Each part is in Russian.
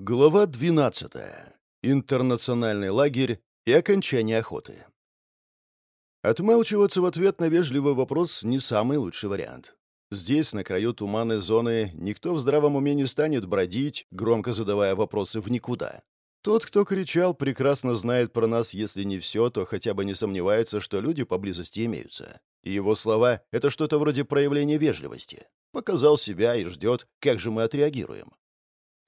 Глава 12. Интернациональный лагерь и окончание охоты. Отмалчиваться в ответ на вежливый вопрос не самый лучший вариант. Здесь, на краю туманной зоны, никто в здравом уме не станет бродить, громко задавая вопросы в никуда. Тот, кто кричал, прекрасно знает про нас, если не все, то хотя бы не сомневается, что люди поблизости имеются. И его слова — это что-то вроде проявления вежливости. Показал себя и ждет, как же мы отреагируем.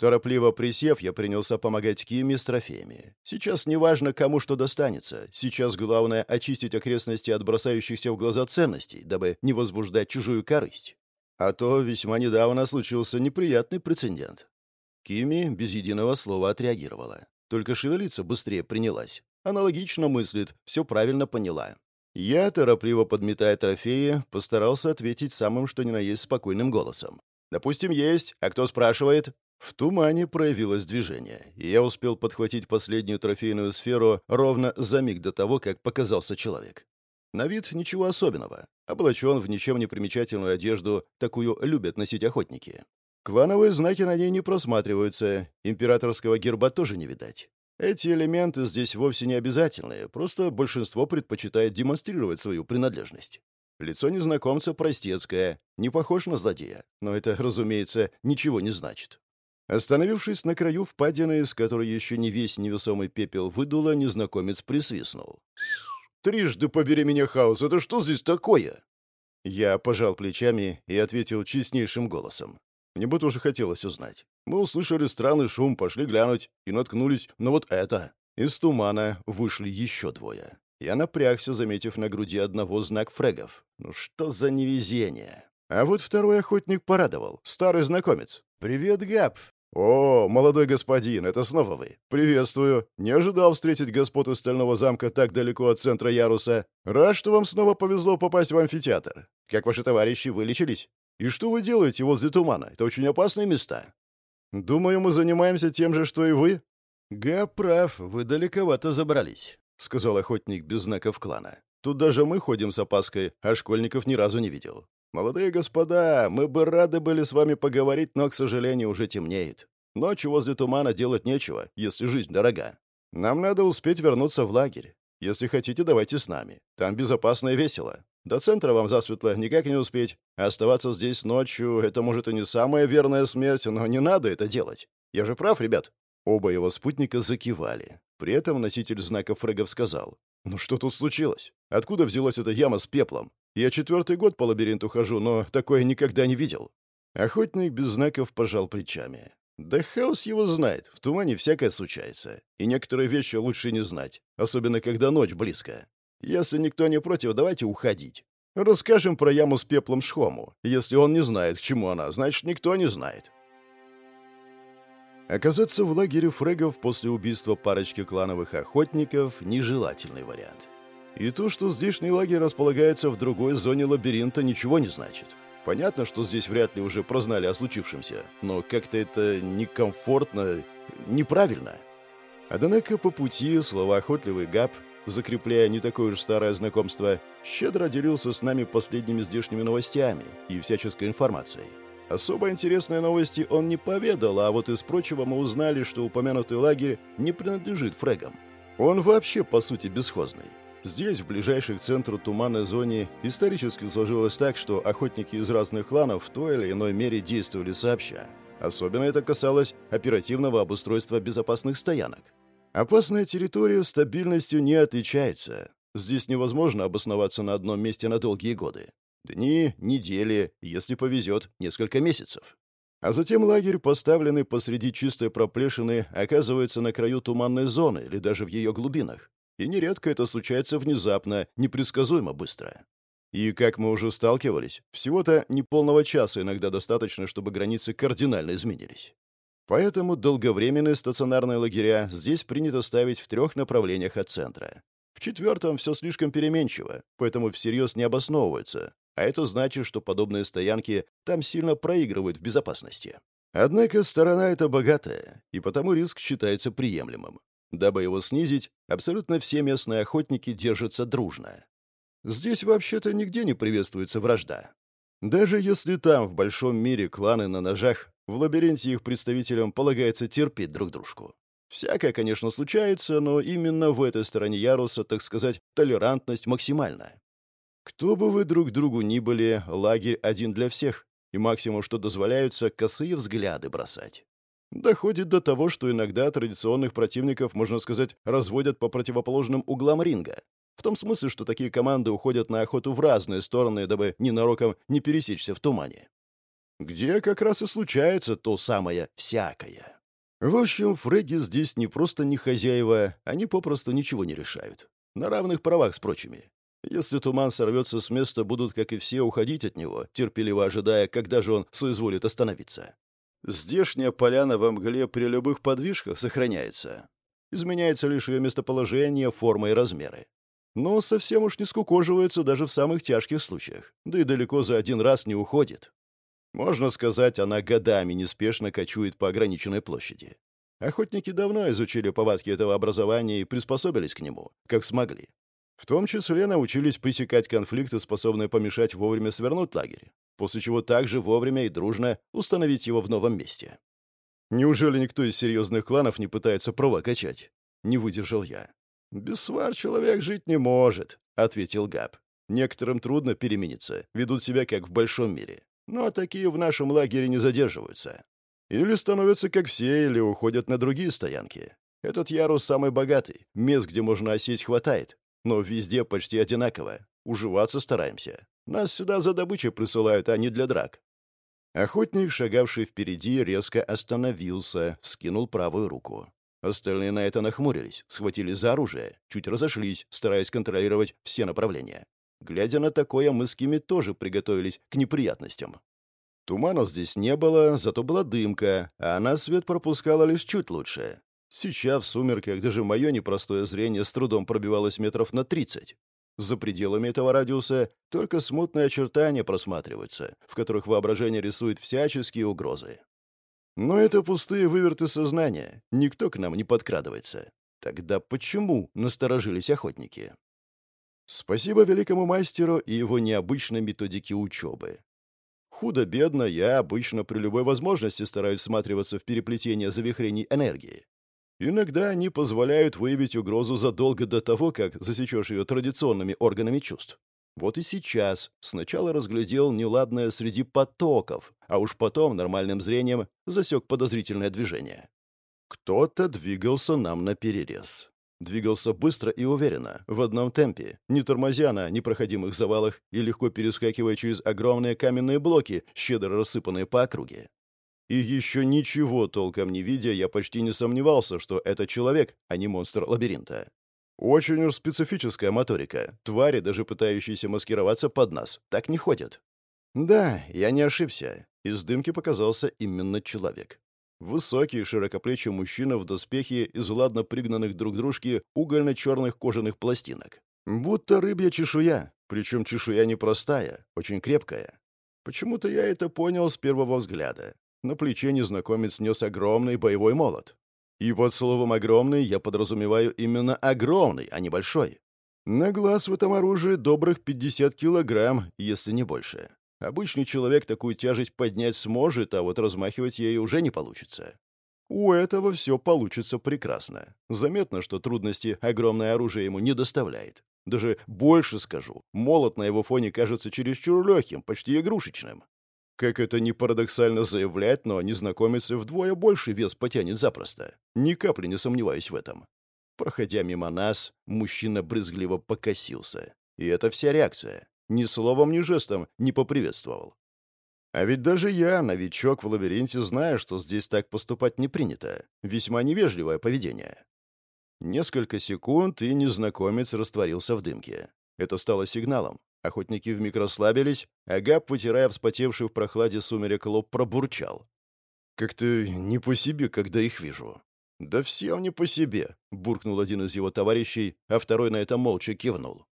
Торопливо присев, я принялся помогать Киме с трофеями. Сейчас неважно, кому что достанется. Сейчас главное — очистить окрестности от бросающихся в глаза ценностей, дабы не возбуждать чужую корысть. А то весьма недавно случился неприятный прецедент. Кими без единого слова отреагировала. Только шевелиться быстрее принялась. Аналогично мыслит, все правильно поняла. Я, торопливо подметая трофеи, постарался ответить самым что ни на есть спокойным голосом. «Допустим, есть. А кто спрашивает?» В тумане проявилось движение, и я успел подхватить последнюю трофейную сферу ровно за миг до того, как показался человек. На вид ничего особенного. Облачен в ничем не примечательную одежду, такую любят носить охотники. Клановые знаки на ней не просматриваются, императорского герба тоже не видать. Эти элементы здесь вовсе не обязательные, просто большинство предпочитает демонстрировать свою принадлежность. Лицо незнакомца простецкое, не похож на злодея, но это, разумеется, ничего не значит. Остановившись на краю впадины, из которой еще не весь невесомый пепел выдуло, незнакомец присвистнул. «Трижды побери меня, хаос! Это что здесь такое?» Я пожал плечами и ответил честнейшим голосом. Мне бы тоже хотелось узнать. Мы услышали странный шум, пошли глянуть и наткнулись на вот это. Из тумана вышли еще двое. Я напрягся, заметив на груди одного знак фрегов. Ну что за невезение? А вот второй охотник порадовал. Старый знакомец. «Привет, Габ!» «О, молодой господин, это снова вы. Приветствую. Не ожидал встретить господ из Стального замка так далеко от центра Яруса. Рад, что вам снова повезло попасть в амфитеатр. Как ваши товарищи вылечились? И что вы делаете возле тумана? Это очень опасные места». «Думаю, мы занимаемся тем же, что и вы». «Га прав, вы далековато забрались», — сказал охотник без знаков клана. «Тут даже мы ходим с опаской, а школьников ни разу не видел. «Молодые господа, мы бы рады были с вами поговорить, но, к сожалению, уже темнеет. Ночью возле тумана делать нечего, если жизнь дорога. Нам надо успеть вернуться в лагерь. Если хотите, давайте с нами. Там безопасно и весело. До центра вам засветло никак не успеть. Оставаться здесь ночью — это, может, и не самая верная смерть, но не надо это делать. Я же прав, ребят?» Оба его спутника закивали. При этом носитель знака фрегов сказал. «Ну что тут случилось? Откуда взялась эта яма с пеплом? Я четвертый год по лабиринту хожу, но такое никогда не видел». Охотник без знаков пожал плечами. «Да хаос его знает, в тумане всякое случается. И некоторые вещи лучше не знать, особенно когда ночь близко. Если никто не против, давайте уходить. Расскажем про яму с пеплом Шхому. Если он не знает, к чему она, значит, никто не знает». Оказаться в лагере фрегов после убийства парочки клановых охотников – нежелательный вариант. И то, что здешний лагерь располагается в другой зоне лабиринта, ничего не значит. Понятно, что здесь вряд ли уже прознали о случившемся, но как-то это некомфортно, неправильно. Однако по пути слова охотливый Габ, закрепляя не такое уж старое знакомство, щедро делился с нами последними здешними новостями и всяческой информацией. Особо интересные новости он не поведал, а вот из прочего мы узнали, что упомянутый лагерь не принадлежит фрегам. Он вообще, по сути, бесхозный. Здесь, в ближайшей к центру туманной зоне, исторически сложилось так, что охотники из разных кланов в той или иной мере действовали сообща. Особенно это касалось оперативного обустройства безопасных стоянок. Опасная территория стабильностью не отличается. Здесь невозможно обосноваться на одном месте на долгие годы. Дни, недели, если повезет, несколько месяцев. А затем лагерь, поставленный посреди чистой проплешины, оказывается на краю туманной зоны или даже в ее глубинах. И нередко это случается внезапно, непредсказуемо быстро. И, как мы уже сталкивались, всего-то неполного часа иногда достаточно, чтобы границы кардинально изменились. Поэтому долговременные стационарные лагеря здесь принято ставить в трех направлениях от центра. В четвертом все слишком переменчиво, поэтому всерьез не обосновывается, а это значит, что подобные стоянки там сильно проигрывают в безопасности. Однако сторона эта богатая, и потому риск считается приемлемым. Дабы его снизить, абсолютно все местные охотники держатся дружно. Здесь вообще-то нигде не приветствуется вражда. Даже если там, в большом мире, кланы на ножах, В лабиринте их представителям полагается терпеть друг дружку. Всякое, конечно, случается, но именно в этой стороне яруса, так сказать, толерантность максимальная. Кто бы вы друг другу ни были, лагерь один для всех, и максимум, что дозволяются, косые взгляды бросать. Доходит до того, что иногда традиционных противников, можно сказать, разводят по противоположным углам ринга. В том смысле, что такие команды уходят на охоту в разные стороны, дабы ненароком не пересечься в тумане. Где как раз и случается то самое «всякое». В общем, фреги здесь не просто не хозяева, они попросту ничего не решают. На равных правах с прочими. Если туман сорвется с места, будут, как и все, уходить от него, терпеливо ожидая, когда же он соизволит остановиться. Здешняя поляна во мгле при любых подвижках сохраняется. Изменяется лишь ее местоположение, форма и размеры. Но совсем уж не скукоживается даже в самых тяжких случаях, да и далеко за один раз не уходит. Можно сказать, она годами неспешно кочует по ограниченной площади. Охотники давно изучили повадки этого образования и приспособились к нему, как смогли. В том числе научились пресекать конфликты, способные помешать вовремя свернуть лагерь, после чего также вовремя и дружно установить его в новом месте. Неужели никто из серьезных кланов не пытается права качать? Не выдержал я. «Без свар человек жить не может», — ответил Габ. «Некоторым трудно перемениться, ведут себя как в большом мире. Но такие в нашем лагере не задерживаются. Или становятся как все, или уходят на другие стоянки. Этот ярус самый богатый, мест, где можно осесть, хватает, но везде почти одинаково. Уживаться стараемся. Нас сюда за добычей присылают, а не для драк». Охотник, шагавший впереди, резко остановился, вскинул правую руку. Остальные на это нахмурились, схватились за оружие, чуть разошлись, стараясь контролировать все направления. Глядя на такое, мы с Кими тоже приготовились к неприятностям. Тумана здесь не было, зато была дымка, а она свет пропускала лишь чуть лучше. Сейчас в сумерках даже мое непростое зрение с трудом пробивалось метров на тридцать. За пределами этого радиуса только смутные очертания просматриваются, в которых воображение рисует всяческие угрозы. Но это пустые выверты сознания, никто к нам не подкрадывается. Тогда почему насторожились охотники? Спасибо великому мастеру и его необычной методике учебы. Худо-бедно я обычно при любой возможности стараюсь всматриваться в переплетение завихрений энергии. Иногда они позволяют выявить угрозу задолго до того, как засечешь ее традиционными органами чувств. Вот и сейчас сначала разглядел неладное среди потоков, а уж потом нормальным зрением засек подозрительное движение. Кто-то двигался нам на перерез. Двигался быстро и уверенно, в одном темпе, не тормозя на непроходимых завалах и легко перескакивая через огромные каменные блоки, щедро рассыпанные по округе. И еще ничего толком не видя, я почти не сомневался, что это человек, а не монстр лабиринта. Очень уж специфическая моторика. Твари, даже пытающиеся маскироваться под нас, так не ходят. Да, я не ошибся. Из дымки показался именно человек. Высокий, широкоплечий мужчина в доспехе из ладно пригнанных друг к дружке угольно-черных кожаных пластинок. Будто рыбья чешуя, причем чешуя непростая, очень крепкая. Почему-то я это понял с первого взгляда. На плече незнакомец нес огромный боевой молот. И под словом «огромный» я подразумеваю именно огромный, а не большой. На глаз в этом оружии добрых 50 килограмм, если не больше. Обычный человек такую тяжесть поднять сможет, а вот размахивать ей уже не получится. У этого все получится прекрасно. Заметно, что трудности огромное оружие ему не доставляет. Даже больше скажу, молот на его фоне кажется чересчур легким, почти игрушечным. Как это ни парадоксально заявлять, но незнакомец вдвое больше вес потянет запросто. Ни капли не сомневаюсь в этом. Проходя мимо нас, мужчина брезгливо покосился. И это вся реакция. Ни словом, ни жестом не поприветствовал. А ведь даже я, новичок в лабиринте, знаю, что здесь так поступать не принято. Весьма невежливое поведение. Несколько секунд, и незнакомец растворился в дымке. Это стало сигналом. Охотники вмиг расслабились, а Габ, вытирая вспотевший в прохладе сумерек лоб, пробурчал. «Как-то не по себе, когда их вижу». «Да всем не по себе», — буркнул один из его товарищей, а второй на это молча кивнул.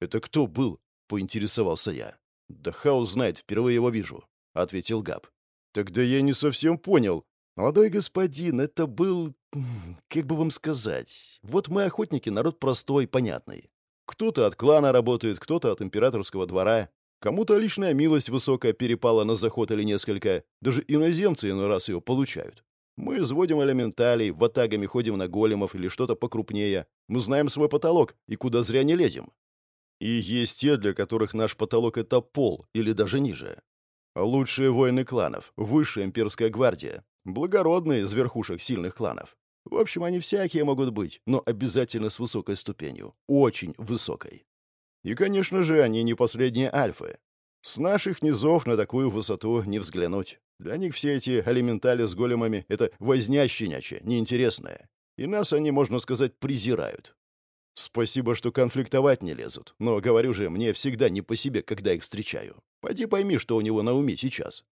«Это кто был?» — поинтересовался я. «Да хаос знает, впервые его вижу», — ответил Габ. «Тогда я не совсем понял. Молодой господин, это был... Как бы вам сказать? Вот мы охотники, народ простой, понятный. Кто-то от клана работает, кто-то от императорского двора. Кому-то личная милость высокая перепала на заход или несколько. Даже иноземцы иной раз ее получают. Мы изводим элементалей, ватагами ходим на големов или что-то покрупнее. Мы знаем свой потолок и куда зря не лезем. И есть те, для которых наш потолок — это пол или даже ниже. Лучшие воины кланов, высшая имперская гвардия, благородные из верхушек сильных кланов. В общем, они всякие могут быть, но обязательно с высокой ступенью. Очень высокой. И, конечно же, они не последние альфы. С наших низов на такую высоту не взглянуть. Для них все эти элементали с големами — это возня щенячья, неинтересная. И нас они, можно сказать, презирают. Спасибо, что конфликтовать не лезут, но, говорю же, мне всегда не по себе, когда их встречаю. Пойди пойми, что у него на уме сейчас.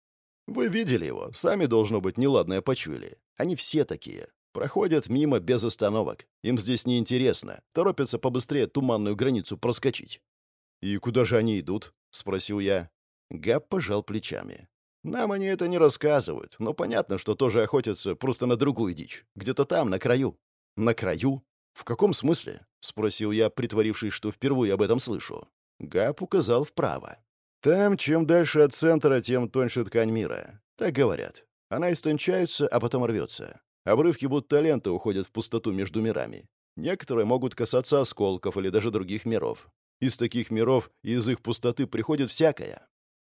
Вы видели его, сами, должно быть, неладное почуяли. Они все такие. Проходят мимо без остановок. Им здесь неинтересно. Торопятся побыстрее туманную границу проскочить. «И куда же они идут?» — спросил я. Габ пожал плечами. «Нам они это не рассказывают, но понятно, что тоже охотятся просто на другую дичь. Где-то там, на краю». «На краю? В каком смысле?» — спросил я, притворившись, что впервые об этом слышу. Габ указал вправо. Там, чем дальше от центра, тем тоньше ткань мира. Так говорят. Она истончается, а потом рвется. Обрывки будто ленты уходят в пустоту между мирами. Некоторые могут касаться осколков или даже других миров. Из таких миров и из их пустоты приходит всякое.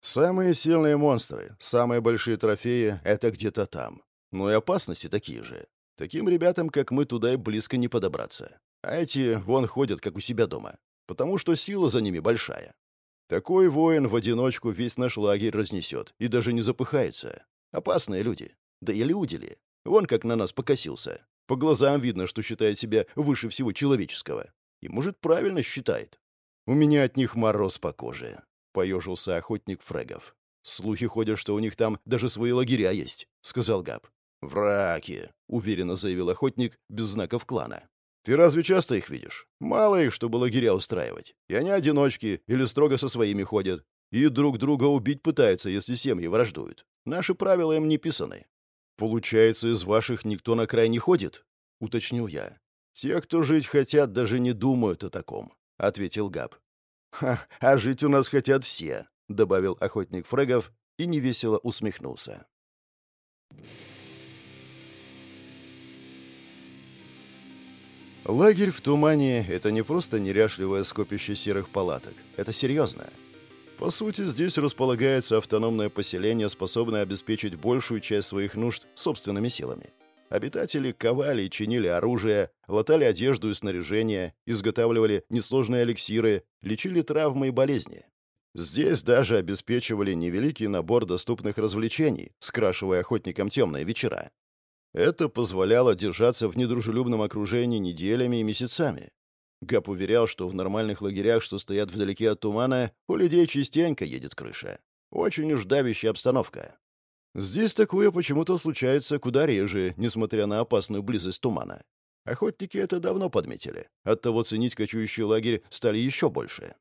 Самые сильные монстры, самые большие трофеи — это где-то там. Но и опасности такие же. Таким ребятам, как мы, туда и близко не подобраться. А эти вон ходят, как у себя дома. Потому что сила за ними большая. Такой воин в одиночку весь наш лагерь разнесет и даже не запыхается. Опасные люди. Да и люди ли? Вон как на нас покосился. По глазам видно, что считает себя выше всего человеческого. И, может, правильно считает. У меня от них мороз по коже. Поежился охотник Фрегов. Слухи ходят, что у них там даже свои лагеря есть, сказал Габ. «Враки», — уверенно заявил охотник без знаков клана. Ты разве часто их видишь? Мало их, чтобы лагеря устраивать. И они одиночки или строго со своими ходят. И друг друга убить пытаются, если семьи враждуют. Наши правила им не писаны. Получается, из ваших никто на край не ходит? Уточнил я. Те, кто жить хотят, даже не думают о таком, ответил Габ. Ха, а жить у нас хотят все, добавил охотник Фрегов и невесело усмехнулся. Лагерь в тумане — это не просто неряшливое скопище серых палаток. Это серьезно. По сути, здесь располагается автономное поселение, способное обеспечить большую часть своих нужд собственными силами. Обитатели ковали и чинили оружие, латали одежду и снаряжение, изготавливали несложные эликсиры, лечили травмы и болезни. Здесь даже обеспечивали невеликий набор доступных развлечений, скрашивая охотникам темные вечера. Это позволяло держаться в недружелюбном окружении неделями и месяцами. Гап уверял, что в нормальных лагерях, что стоят вдалеке от тумана, у людей частенько едет крыша. Очень уж давящая обстановка. Здесь такое почему-то случается куда реже, несмотря на опасную близость тумана. Охотники это давно подметили. Оттого ценить кочующий лагерь стали еще больше.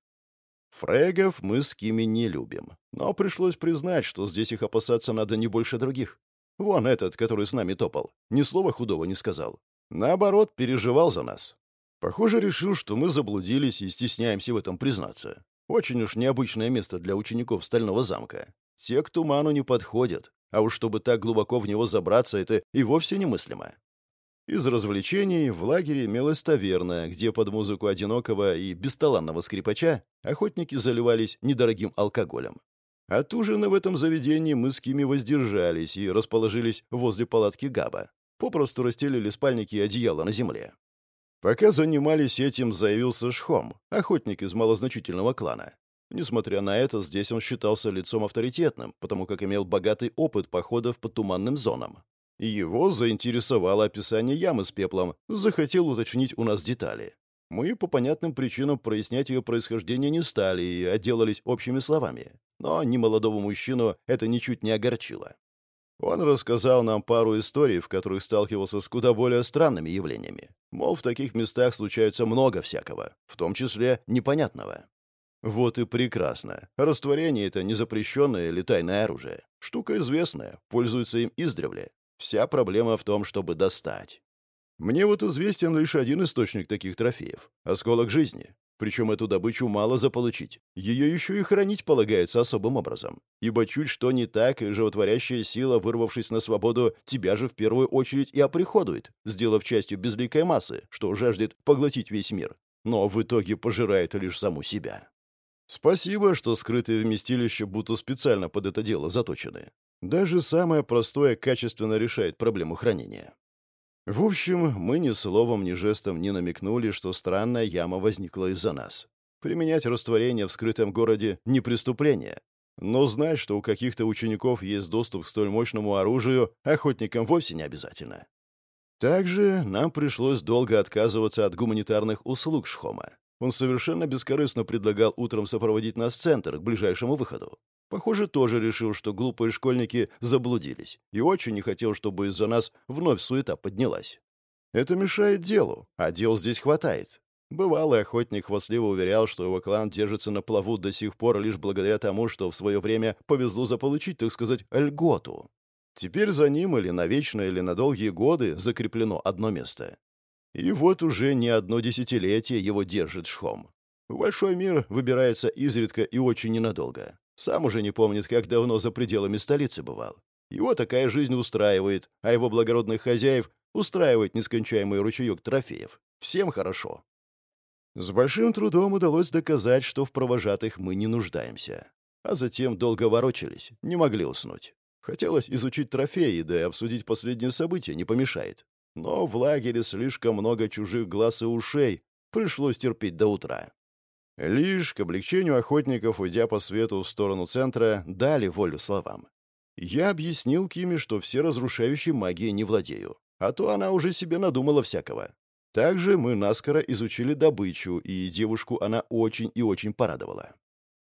Фрегов мы с Кими не любим. Но пришлось признать, что здесь их опасаться надо не больше других. Вон этот, который с нами топал, ни слова худого не сказал. Наоборот, переживал за нас. Похоже, решил, что мы заблудились и стесняемся в этом признаться. Очень уж необычное место для учеников Стального замка. Те к туману не подходят, а уж чтобы так глубоко в него забраться, это и вовсе немыслимо. Из развлечений в лагере имелась таверна, где под музыку одинокого и бесталанного скрипача охотники заливались недорогим алкоголем. От ужина в этом заведении мы с Кими воздержались и расположились возле палатки Габа. Попросту расстелили спальники и одеяло на земле. Пока занимались этим, заявился Шхом, охотник из малозначительного клана. Несмотря на это, здесь он считался лицом авторитетным, потому как имел богатый опыт походов по туманным зонам. Его заинтересовало описание ямы с пеплом, захотел уточнить у нас детали. Мы по понятным причинам прояснять ее происхождение не стали и отделались общими словами. Но немолодого мужчину это ничуть не огорчило. Он рассказал нам пару историй, в которых сталкивался с куда более странными явлениями. Мол, в таких местах случается много всякого, в том числе непонятного. Вот и прекрасно. Растворение — это незапрещенное или тайное оружие. Штука известная, пользуются им издревле. Вся проблема в том, чтобы достать. Мне вот известен лишь один источник таких трофеев — осколок жизни. Причем эту добычу мало заполучить. Ее еще и хранить полагается особым образом. Ибо чуть что не так, животворящая сила, вырвавшись на свободу, тебя же в первую очередь и оприходует, сделав частью безликой массы, что жаждет поглотить весь мир. Но в итоге пожирает лишь саму себя. Спасибо, что скрытые вместилища будто специально под это дело заточены. Даже самое простое качественно решает проблему хранения. В общем, мы ни словом, ни жестом не намекнули, что странная яма возникла из-за нас. Применять растворение в скрытом городе — не преступление. Но знать, что у каких-то учеников есть доступ к столь мощному оружию, охотникам вовсе не обязательно. Также нам пришлось долго отказываться от гуманитарных услуг Шхома. Он совершенно бескорыстно предлагал утром сопроводить нас в центр, к ближайшему выходу. Похоже, тоже решил, что глупые школьники заблудились, и очень не хотел, чтобы из-за нас вновь суета поднялась. Это мешает делу, а дел здесь хватает. Бывалый охотник хвастливо уверял, что его клан держится на плаву до сих пор лишь благодаря тому, что в свое время повезло заполучить, так сказать, льготу. Теперь за ним или на вечное, или на долгие годы закреплено одно место. И вот уже не одно десятилетие его держит Шхом. Большой мир выбирается изредка и очень ненадолго. Сам уже не помнит, как давно за пределами столицы бывал. Его такая жизнь устраивает, а его благородных хозяев устраивает нескончаемый ручеек трофеев. Всем хорошо. С большим трудом удалось доказать, что в провожатых мы не нуждаемся. А затем долго ворочались, не могли уснуть. Хотелось изучить трофеи, да и обсудить последние события не помешает. Но в лагере слишком много чужих глаз и ушей, пришлось терпеть до утра. Лишь к облегчению охотников, уйдя по свету в сторону центра, дали волю словам. Я объяснил Киме, что все разрушающие магией не владею, а то она уже себе надумала всякого. Также мы наскоро изучили добычу, и девушку она очень и очень порадовала.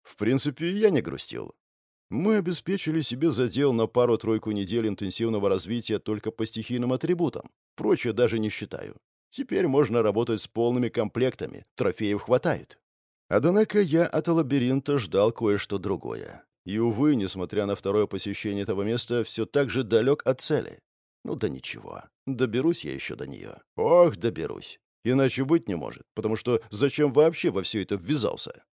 В принципе, я не грустил. Мы обеспечили себе задел на пару-тройку недель интенсивного развития только по стихийным атрибутам. Прочее даже не считаю. Теперь можно работать с полными комплектами, трофеев хватает. Однако я от лабиринта ждал кое-что другое. И, увы, несмотря на второе посещение этого места, все так же далек от цели. Ну да ничего, доберусь я еще до нее. Ох, доберусь. Иначе быть не может, потому что зачем вообще во все это ввязался?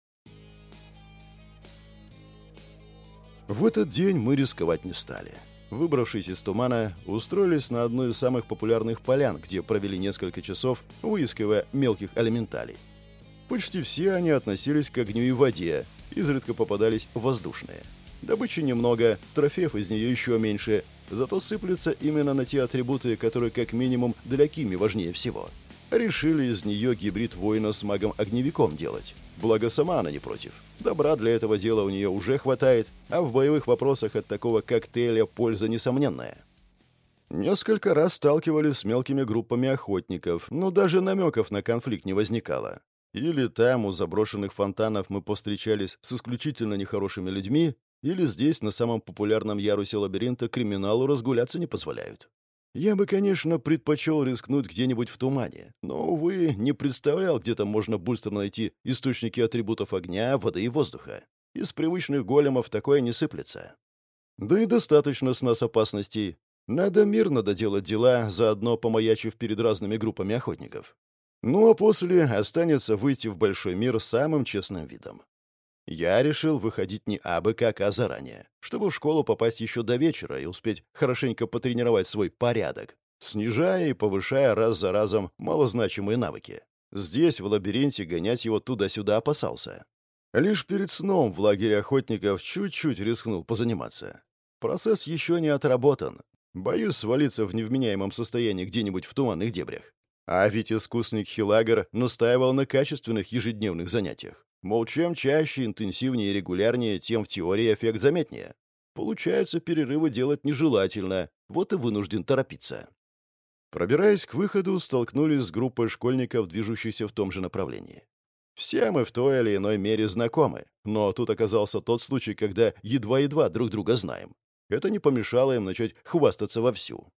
В этот день мы рисковать не стали. Выбравшись из тумана, устроились на одной из самых популярных полян, где провели несколько часов, выискивая мелких элементалей. Почти все они относились к огню и воде, изредка попадались воздушные. Добычи немного, трофеев из нее еще меньше, зато сыплются именно на те атрибуты, которые как минимум для Кими важнее всего. Решили из нее гибрид воина с магом-огневиком делать. Благо сама она не против. Добра для этого дела у нее уже хватает, а в боевых вопросах от такого коктейля польза несомненная. Несколько раз сталкивались с мелкими группами охотников, но даже намеков на конфликт не возникало. Или там, у заброшенных фонтанов, мы повстречались с исключительно нехорошими людьми, или здесь, на самом популярном ярусе лабиринта, криминалу разгуляться не позволяют. Я бы, конечно, предпочел рискнуть где-нибудь в тумане, но, увы, не представлял, где там можно быстро найти источники атрибутов огня, воды и воздуха. Из привычных големов такое не сыплется. Да и достаточно с нас опасностей. Надо мирно доделать дела, заодно помаячив перед разными группами охотников. Ну а после останется выйти в большой мир самым честным видом. Я решил выходить не абы как, а заранее, чтобы в школу попасть еще до вечера и успеть хорошенько потренировать свой порядок, снижая и повышая раз за разом малозначимые навыки. Здесь, в лабиринте, гонять его туда-сюда опасался. Лишь перед сном в лагере охотников чуть-чуть рискнул позаниматься. Процесс еще не отработан. Боюсь свалиться в невменяемом состоянии где-нибудь в туманных дебрях. А ведь искусник Хилагер настаивал на качественных ежедневных занятиях. Мол, чем чаще, интенсивнее и регулярнее, тем в теории эффект заметнее. Получается, перерывы делать нежелательно, вот и вынужден торопиться. Пробираясь к выходу, столкнулись с группой школьников, движущихся в том же направлении. Все мы в той или иной мере знакомы, но тут оказался тот случай, когда едва-едва друг друга знаем. Это не помешало им начать хвастаться вовсю.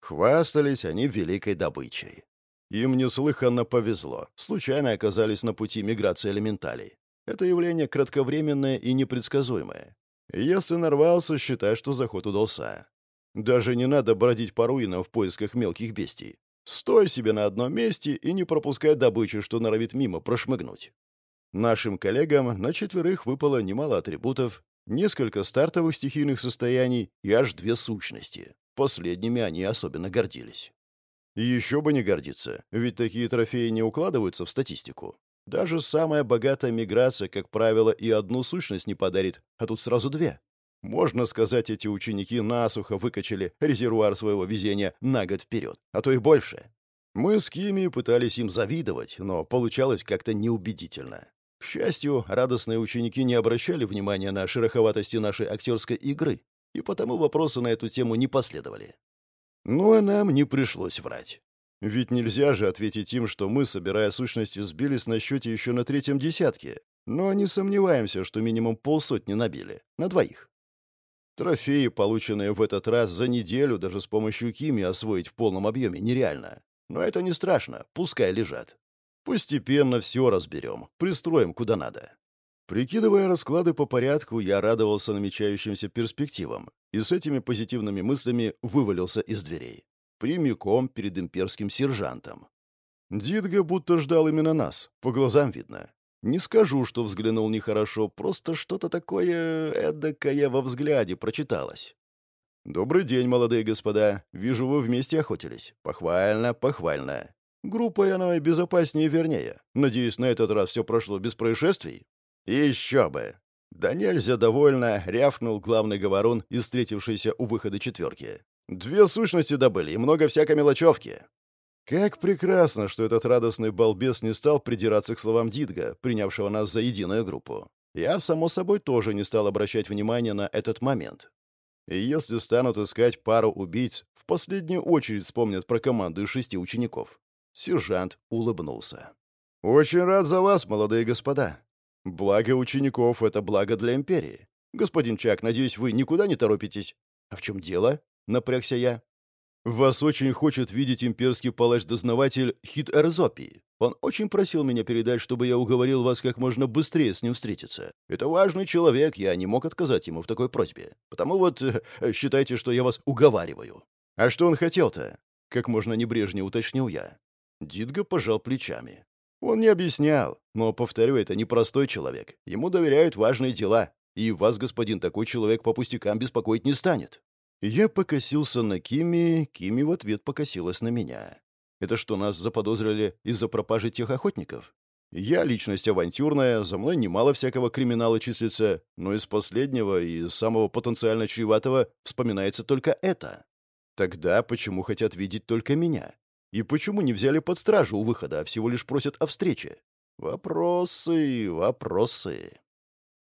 Хвастались они великой добычей. Им неслыханно повезло. Случайно оказались на пути миграции элементалей. Это явление кратковременное и непредсказуемое. Если нарвался, считай, что заход удался. Даже не надо бродить по руинам в поисках мелких бестий. Стой себе на одном месте и не пропускай добычу, что норовит мимо прошмыгнуть. Нашим коллегам на четверых выпало немало атрибутов, несколько стартовых стихийных состояний и аж две сущности. Последними они особенно гордились. Еще бы не гордиться, ведь такие трофеи не укладываются в статистику. Даже самая богатая миграция, как правило, и одну сущность не подарит, а тут сразу две. Можно сказать, эти ученики насухо выкачали резервуар своего везения на год вперед, а то и больше. Мы с Кими пытались им завидовать, но получалось как-то неубедительно. К счастью, радостные ученики не обращали внимания на шероховатости нашей актерской игры, и потому вопросы на эту тему не последовали. Ну а нам не пришлось врать. Ведь нельзя же ответить им, что мы, собирая сущности, сбились на счете еще на третьем десятке, но не сомневаемся, что минимум полсотни набили. На двоих. Трофеи, полученные в этот раз за неделю, даже с помощью Кими освоить в полном объеме нереально. Но это не страшно, пускай лежат. Постепенно все разберем, пристроим куда надо. Прикидывая расклады по порядку, я радовался намечающимся перспективам и с этими позитивными мыслями вывалился из дверей. Прямиком перед имперским сержантом. Дидга будто ждал именно нас, по глазам видно. Не скажу, что взглянул нехорошо, просто что-то такое эдакое во взгляде прочиталось. «Добрый день, молодые господа. Вижу, вы вместе охотились. Похвально, похвально. Группой оно и безопаснее вернее. Надеюсь, на этот раз все прошло без происшествий?» «Еще бы!» Да нельзя довольно рявкнул главный говорун, встретившийся у выхода четверки. «Две сущности добыли и много всякой мелочевки. Как прекрасно, что этот радостный балбес не стал придираться к словам Дидга, принявшего нас за единую группу. Я, само собой, тоже не стал обращать внимания на этот момент. И если станут искать пару убийц, в последнюю очередь вспомнят про команду из шести учеников. Сержант улыбнулся. «Очень рад за вас, молодые господа. Благо учеников — это благо для империи. Господин Чак, надеюсь, вы никуда не торопитесь?» «А в чем дело?» — напрягся я. Вас очень хочет видеть имперский палач-дознаватель Хит Эрзопи. Он очень просил меня передать, чтобы я уговорил вас как можно быстрее с ним встретиться. Это важный человек, я не мог отказать ему в такой просьбе. Потому вот э, считайте, что я вас уговариваю. А что он хотел-то? Как можно небрежнее уточнил я. Дидго пожал плечами. Он не объяснял, но, повторю, это непростой человек. Ему доверяют важные дела. И вас, господин, такой человек по пустякам беспокоить не станет. Я покосился на Кими, Кими в ответ покосилась на меня. Это что, нас заподозрили из-за пропажи тех охотников? Я личность авантюрная, за мной немало всякого криминала числится, но из последнего и самого потенциально чреватого вспоминается только это. Тогда почему хотят видеть только меня? И почему не взяли под стражу у выхода, а всего лишь просят о встрече? Вопросы, вопросы.